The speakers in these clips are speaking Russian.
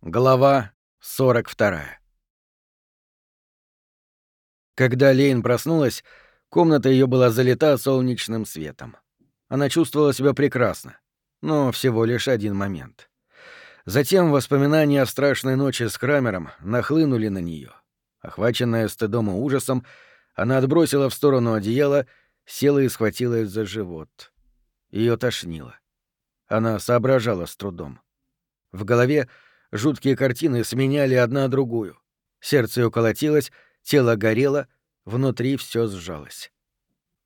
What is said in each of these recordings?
Глава 42. Когда Лейн проснулась, комната ее была залита солнечным светом. Она чувствовала себя прекрасно, но всего лишь один момент. Затем воспоминания о страшной ночи с Крамером нахлынули на нее. Охваченная стыдом и ужасом, она отбросила в сторону одеяло, села и схватилась за живот. Ее тошнило. Она соображала с трудом. В голове Жуткие картины сменяли одна другую. Сердце ее колотилось, тело горело, внутри все сжалось.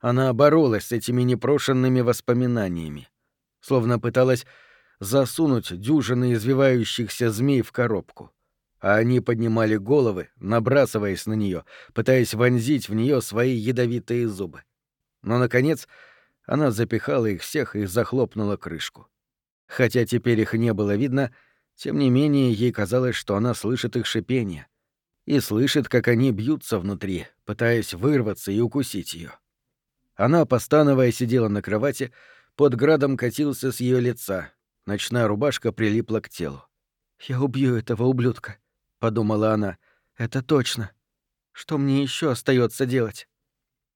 Она боролась с этими непрошенными воспоминаниями, словно пыталась засунуть дюжины извивающихся змей в коробку. А они поднимали головы, набрасываясь на нее, пытаясь вонзить в нее свои ядовитые зубы. Но, наконец, она запихала их всех и захлопнула крышку. Хотя теперь их не было видно, — тем не менее, ей казалось, что она слышит их шипение. И слышит, как они бьются внутри, пытаясь вырваться и укусить ее. Она, постановая, сидела на кровати, под градом катился с ее лица, ночная рубашка прилипла к телу. «Я убью этого ублюдка», — подумала она. «Это точно. Что мне еще остается делать?»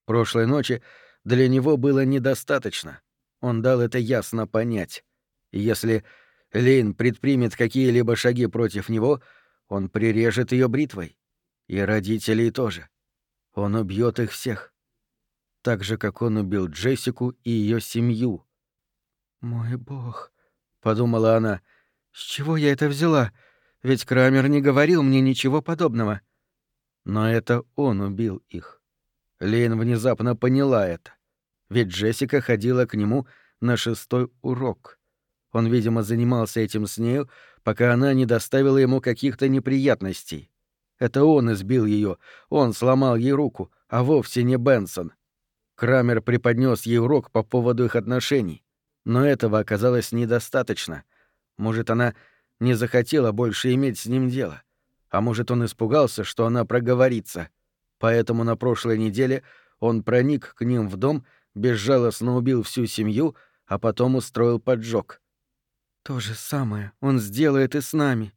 Прошлой ночи для него было недостаточно. Он дал это ясно понять. Если Лейн предпримет какие-либо шаги против него, он прирежет ее бритвой. И родителей тоже. Он убьет их всех. Так же, как он убил Джессику и ее семью. «Мой бог», — подумала она, — «с чего я это взяла? Ведь Крамер не говорил мне ничего подобного». Но это он убил их. Лейн внезапно поняла это. Ведь Джессика ходила к нему на шестой урок — он, видимо, занимался этим с нею, пока она не доставила ему каких-то неприятностей. Это он избил ее, он сломал ей руку, а вовсе не Бенсон. Крамер преподнес ей урок по поводу их отношений, но этого оказалось недостаточно. Может, она не захотела больше иметь с ним дело, а может, он испугался, что она проговорится. Поэтому на прошлой неделе он проник к ним в дом, безжалостно убил всю семью, а потом устроил поджог — то же самое он сделает и с нами,